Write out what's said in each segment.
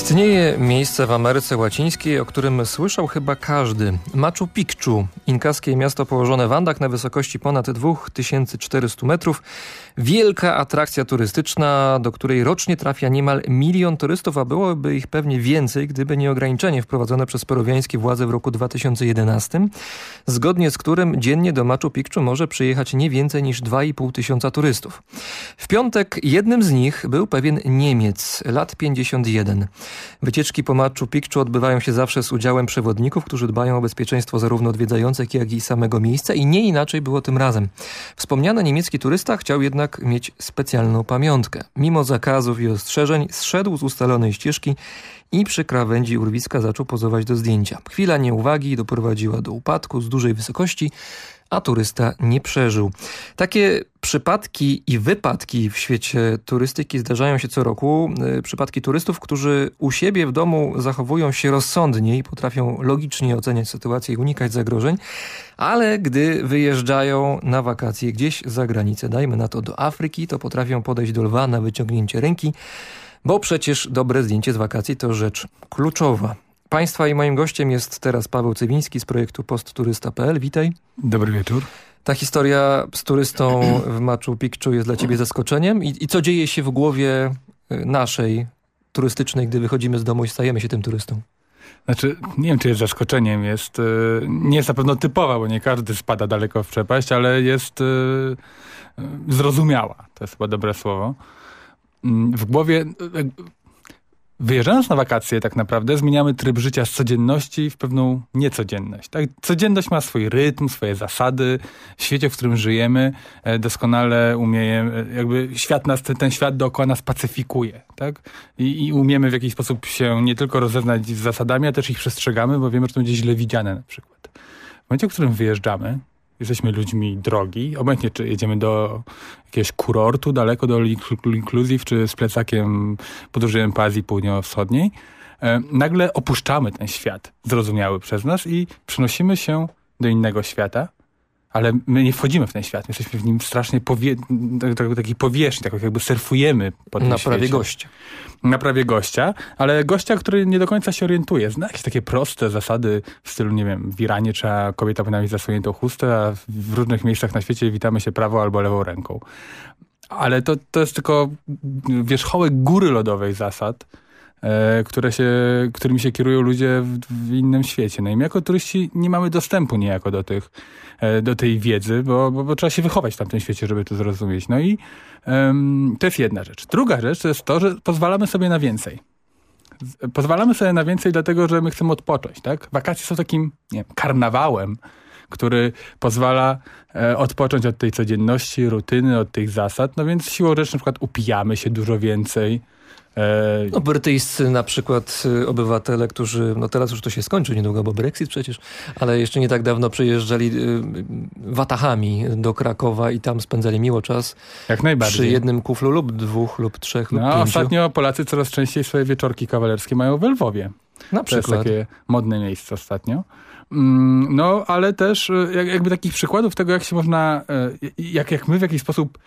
Istnieje miejsce w Ameryce Łacińskiej, o którym słyszał chyba każdy. Machu Picchu, inkaskie miasto położone w Andach na wysokości ponad 2400 metrów. Wielka atrakcja turystyczna, do której rocznie trafia niemal milion turystów, a byłoby ich pewnie więcej, gdyby nie ograniczenie wprowadzone przez peruwiańskie władze w roku 2011, zgodnie z którym dziennie do Machu Picchu może przyjechać nie więcej niż 2,5 tysiąca turystów. W piątek jednym z nich był pewien Niemiec, lat 51. Wycieczki po Machu Picchu odbywają się zawsze z udziałem przewodników, którzy dbają o bezpieczeństwo zarówno odwiedzających, jak i samego miejsca i nie inaczej było tym razem. Wspomniany niemiecki turysta chciał jednak mieć specjalną pamiątkę. Mimo zakazów i ostrzeżeń zszedł z ustalonej ścieżki i przy krawędzi urwiska zaczął pozować do zdjęcia. Chwila nieuwagi doprowadziła do upadku z dużej wysokości, a turysta nie przeżył. Takie przypadki i wypadki w świecie turystyki zdarzają się co roku. Y, przypadki turystów, którzy u siebie w domu zachowują się rozsądnie i potrafią logicznie oceniać sytuację i unikać zagrożeń, ale gdy wyjeżdżają na wakacje gdzieś za granicę, dajmy na to do Afryki, to potrafią podejść do lwa na wyciągnięcie ręki, bo przecież dobre zdjęcie z wakacji to rzecz kluczowa. Państwa i moim gościem jest teraz Paweł Cywiński z projektu postturysta.pl. Witaj. Dobry wieczór. Ta historia z turystą w Machu Picchu jest dla ciebie zaskoczeniem? I, I, co dzieje się w głowie y, naszej turystycznej, gdy wychodzimy z domu i stajemy się tym turystą? Znaczy, nie wiem, czy jest zaskoczeniem. Jest, y, nie jest na pewno typowa, bo nie każdy spada daleko w przepaść, ale jest y, zrozumiała. To jest chyba dobre słowo. Mm, w głowie Wyjeżdżając na wakacje tak naprawdę zmieniamy tryb życia z codzienności w pewną niecodzienność. Tak? Codzienność ma swój rytm, swoje zasady. W świecie, w którym żyjemy e, doskonale umiemy, jakby świat nas, ten świat dookoła nas pacyfikuje. Tak? I, I umiemy w jakiś sposób się nie tylko rozeznać z zasadami, a też ich przestrzegamy, bo wiemy, że to będzie źle widziane na przykład. W momencie, w którym wyjeżdżamy, jesteśmy ludźmi drogi, obojętnie czy jedziemy do jakiegoś kurortu daleko do Inclusive, czy z plecakiem podróżujemy po Azji Południowo-Wschodniej, e, nagle opuszczamy ten świat zrozumiały przez nas i przenosimy się do innego świata, ale my nie wchodzimy w ten świat. My jesteśmy w nim strasznie powie takiej powierzchni, tak jakby surfujemy po tym Na prawie gościa. Na prawie gościa, ale gościa, który nie do końca się orientuje. Zna jakieś takie proste zasady w stylu, nie wiem, w Iranie trzeba kobieta powinna mieć zasłoniętą chustę, a w różnych miejscach na świecie witamy się prawą albo lewą ręką. Ale to, to jest tylko wierzchołek góry lodowej zasad, które się, którymi się kierują ludzie w, w, innym świecie. No i my jako turyści nie mamy dostępu niejako do, tych, e, do tej wiedzy, bo, bo, bo trzeba się wychować w tamtym świecie, żeby to zrozumieć. No i um, to jest jedna rzecz. Druga rzecz to jest to, że pozwalamy sobie na więcej. Pozwalamy sobie na więcej dlatego, że my chcemy odpocząć. Tak? Wakacje są takim nie wiem, karnawałem, który pozwala e, odpocząć od tej codzienności, rutyny, od tych zasad. No więc siłą rzeczy na przykład upijamy się dużo więcej, E, no, brytyjscy na przykład y, obywatele, którzy, no teraz już to się skończy niedługo, bo Brexit przecież, ale jeszcze nie tak dawno przyjeżdżali y, watachami do Krakowa i tam spędzali miło czas. Jak najbardziej. Przy jednym kuflu lub dwóch lub trzech no, lub pięciu. Ostatnio Polacy coraz częściej swoje wieczorki kawalerskie mają w Lwowie. Na przykład. To jest takie modne miejsce ostatnio. Mm, no, ale też y, jakby takich przykładów tego, jak się można, jak, jak my w jakiś sposób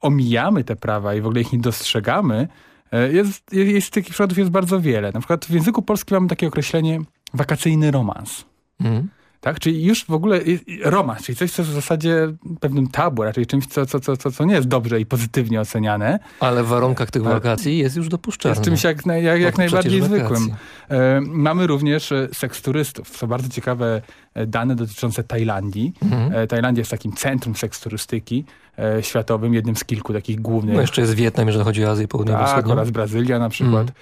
omijamy te prawa i w ogóle ich nie dostrzegamy, E, jest, jest takich przykładów jest bardzo wiele. Na przykład w języku polskim mamy takie określenie wakacyjny romans. Mm. Tak? Czyli już w ogóle romans, czyli coś, co jest w zasadzie pewnym tabu, raczej czymś, co, co, co, co nie jest dobrze i pozytywnie oceniane. Ale w warunkach tych wakacji jest już dopuszczalne. Jest czymś jak, jak, jak najbardziej zwykłym. E, mamy również e, seks turystów. Są bardzo ciekawe e, dane dotyczące Tajlandii. Mhm. E, Tajlandia jest takim centrum seks turystyki e, światowym, jednym z kilku takich głównych. No jeszcze jest Wietnam, jeżeli chodzi o Azję Południowo-Wschodnią. Tak, oraz Brazylia na przykład. Mhm.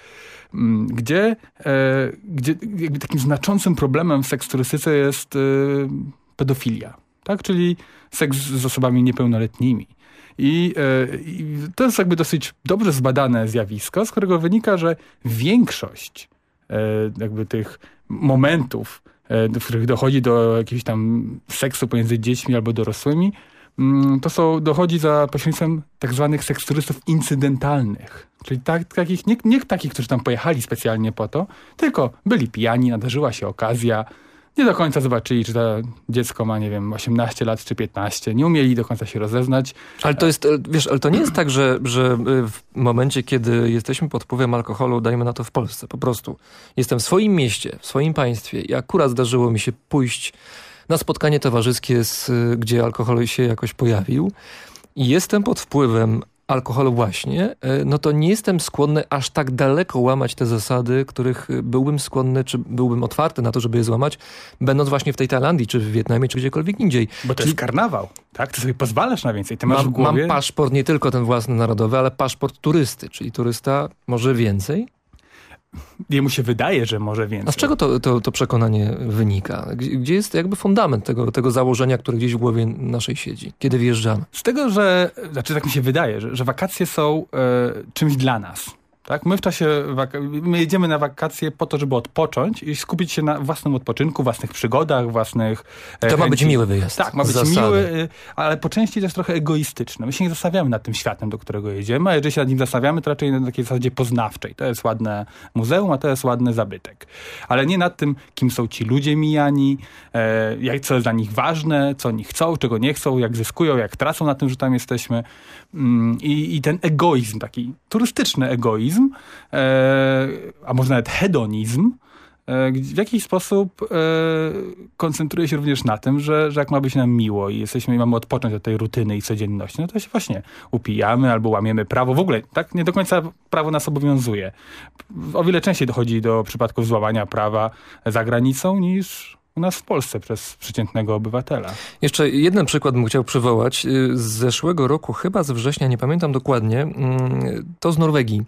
Mm, gdzie, e, gdzie jakby takim znaczącym problemem w seksturystyce jest e, pedofilia, tak? czyli seks z osobami niepełnoletnimi. I, e, I, to jest jakby dosyć dobrze zbadane zjawisko, z którego wynika, że większość jakby tych momentów, w których dochodzi do jakiegoś tam seksu pomiędzy dziećmi albo dorosłymi, mm, to są, dochodzi za pośrednictwem tak zwanych seksturystów incydentalnych. Czyli tak, takich, nie, nie takich, którzy tam pojechali specjalnie po to, tylko byli pijani, nadarzyła się okazja, nie do końca zobaczyli, czy to dziecko ma, nie wiem, 18 lat czy 15. Nie umieli do końca się rozeznać. Ale to jest, wiesz, ale to nie jest tak, że, że w momencie, kiedy jesteśmy pod wpływem alkoholu, dajmy na to w Polsce, po prostu. Jestem w swoim mieście, w swoim państwie i akurat zdarzyło mi się pójść na spotkanie towarzyskie, z, gdzie alkohol się jakoś pojawił i jestem pod wpływem alkoholu właśnie, e, no to nie jestem skłonny aż tak daleko łamać te zasady, których byłbym skłonny, czy byłbym otwarty na to, żeby je złamać, będąc właśnie w tej Tajlandii, czy w Wietnamie, czy gdziekolwiek indziej. Bo to Czyli... jest karnawał, tak? Ty sobie pozwalasz na więcej. Ty masz mam, głowie... mam paszport nie tylko ten własny narodowy, ale paszport turysty, czyli turysta może więcej, Jemu się wydaje, że może więcej. A z czego to, to, to przekonanie wynika? Gdzie jest jakby fundament tego, tego założenia, które gdzieś w głowie naszej siedzi, kiedy wjeżdżamy? Z tego, że, znaczy tak mi się wydaje, że, że wakacje są e, czymś dla nas. Tak? My w czasie, my jedziemy na wakacje po to, żeby odpocząć i skupić się na własnym odpoczynku, własnych przygodach, własnych To chęci. ma być miły wyjazd. Tak, ma być zasady. miły, y, ale po części też trochę egoistyczny. My się nie zastanawiamy nad tym światem, do którego jedziemy, a jeżeli się nad nim zastanawiamy, to raczej na takiej zasadzie poznawczej. To jest ładne muzeum, a to jest ładny zabytek. Ale nie nad tym, kim są ci ludzie mijani, e, jak, co jest dla nich ważne, co oni chcą, czego nie chcą, jak zyskują, jak tracą na tym, że tam jesteśmy. Mm, I, i ten egoizm, taki turystyczny egoizm, e, a może nawet hedonizm, e, w jakiś sposób e, koncentruje się również na tym, że, że jak ma być nam miło i jesteśmy i mamy odpocząć od tej rutyny i codzienności, no to się właśnie upijamy albo łamiemy prawo. W ogóle tak nie do końca prawo nas obowiązuje. O wiele częściej dochodzi do przypadków złamania prawa za granicą niż u nas w Polsce przez przeciętnego obywatela. Jeszcze jeden przykład bym chciał przywołać. Z zeszłego roku, chyba z września, nie pamiętam dokładnie, mm, to z Norwegii.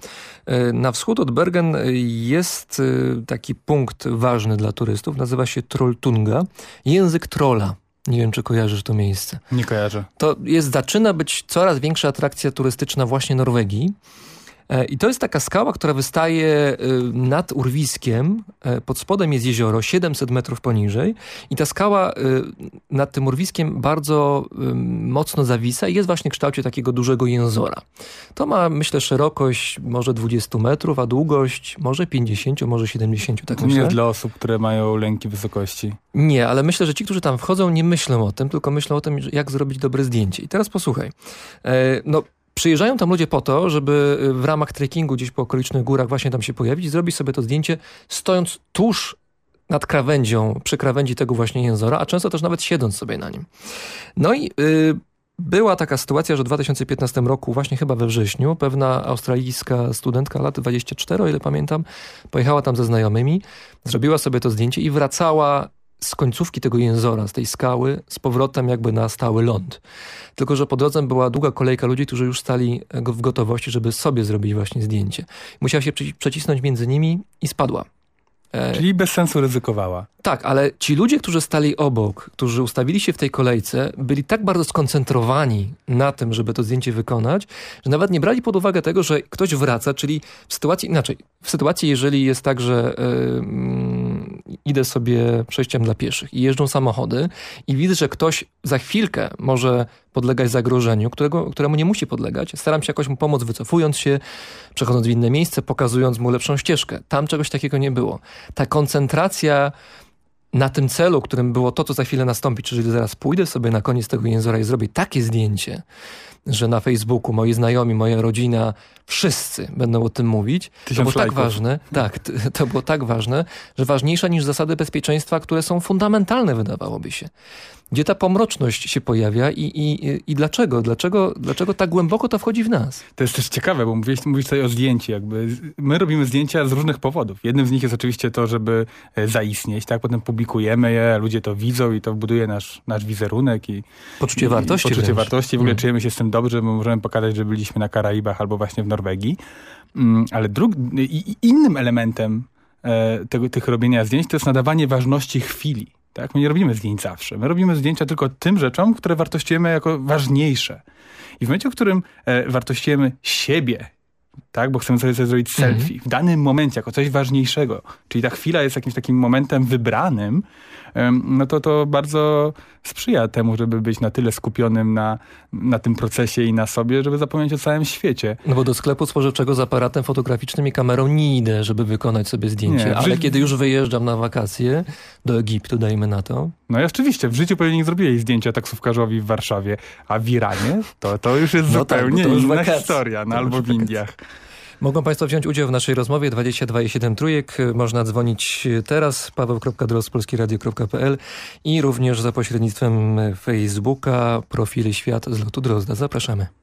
E, na wschód od Bergen jest e, taki punkt ważny dla turystów, nazywa się Trolltunga, język trola. Nie wiem, czy kojarzysz to miejsce. Nie kojarzę. To jest, zaczyna być coraz większa atrakcja turystyczna właśnie Norwegii. E, I to jest taka skała, która wystaje y, nad urwiskiem. E, pod spodem jest jezioro, 700 metrów poniżej. I ta skała nad tym urwiskiem bardzo mocno zawisa i jest właśnie w kształcie takiego dużego jęzora. To ma, myślę, szerokość może 20 metrów, a długość może 50, może 70. Tak to nie jest dla osób, które mają lęki wysokości. Nie, ale myślę, że ci, którzy tam wchodzą, nie myślą o tym, tylko myślą o tym, jak zrobić dobre zdjęcie. I teraz posłuchaj. E, no, Przyjeżdżają tam ludzie po to, żeby y, w ramach trekkingu gdzieś po okolicznych górach właśnie tam się pojawić i zrobić sobie to zdjęcie stojąc tuż nad krawędzią, przy krawędzi tego właśnie jęzora, a często też nawet siedząc sobie na nim. No i yy, była taka sytuacja, że w 2015 roku, właśnie chyba we wrześniu, pewna australijska studentka, lat 24, o ile pamiętam, pojechała tam ze znajomymi, zrobiła sobie to zdjęcie i wracała z końcówki tego jęzora, z tej skały, z powrotem jakby na stały ląd. Tylko, że po drodze była długa kolejka ludzi, którzy już stali w gotowości, żeby sobie zrobić właśnie zdjęcie. Musiała się przecisnąć między nimi i spadła. E, Czyli bez sensu ryzykowała. Tak, ale ci ludzie, którzy stali obok, którzy ustawili się w tej kolejce, byli tak bardzo skoncentrowani na tym, żeby to zdjęcie wykonać, że nawet nie brali pod uwagę tego, że ktoś wraca, czyli w sytuacji, inaczej, w sytuacji, jeżeli jest tak, że idę sobie przejściem dla pieszych i jeżdżą samochody i widzę, że ktoś za chwilkę może podlegać zagrożeniu, którego, któremu nie musi podlegać. Staram się jakoś mu pomóc, wycofując się, przechodząc w inne miejsce, pokazując mu lepszą ścieżkę. Tam czegoś takiego nie było. Ta koncentracja na tym celu, którym było to, co za chwilę nastąpi, czyli zaraz pójdę sobie na koniec tego języka i zrobię takie zdjęcie, że na Facebooku moi znajomi, moja rodzina, wszyscy będą o tym mówić. Tysiąc to było tak ważne, tak, to było tak ważne, że ważniejsze niż zasady bezpieczeństwa, które są fundamentalne, wydawałoby się gdzie ta pomroczność się pojawia i, i, i dlaczego? dlaczego? Dlaczego tak głęboko to wchodzi w nas? To jest też ciekawe, bo mówisz, mówisz tutaj o zdjęciu. Jakby. My robimy zdjęcia z różnych powodów. Jednym z nich jest oczywiście to, żeby e, zaistnieć, tak? Potem publikujemy je, ludzie to widzą i to buduje nasz, nasz wizerunek i poczucie wartości. Poczucie wręcz. wartości. W ogóle mm. czujemy się z tym dobrze, bo możemy pokazać, że byliśmy na Karaibach albo właśnie w Norwegii. Mm, ale drug, i, innym elementem e, tego, tych robienia zdjęć to jest nadawanie ważności chwili. Tak? My nie robimy zdjęć zawsze. My robimy zdjęcia tylko tym rzeczom, które wartościujemy jako ważniejsze. I w momencie, w którym e, wartościujemy siebie tak? Bo chcemy sobie, sobie zrobić Mhm. selfie w danym momencie, jako coś ważniejszego. Czyli ta chwila jest jakimś takim momentem wybranym, no to to bardzo sprzyja temu, żeby być na tyle skupionym na, na tym procesie i na sobie, żeby zapomnieć o całym świecie. No bo do sklepu spożywczego z aparatem fotograficznym i kamerą nie idę, żeby wykonać sobie zdjęcie. Nie, Ale życiu- kiedy już wyjeżdżam na wakacje do Egiptu, dajmy na to, No i oczywiście, w życiu pewnie nie zrobiłeś zdjęcia taksówkarzowi w Warszawie, a w Iranie to, to już jest No tak, zupełnie to już inna wakacje. historia, no albo w wakacje. Mogą Państwo wziąć udział w naszej rozmowie 22,7 trójek. Można dzwonić teraz paweł.droz.polskiradio.pl i również za pośrednictwem Facebooka profili Świat z lotu Drozda. Zapraszamy.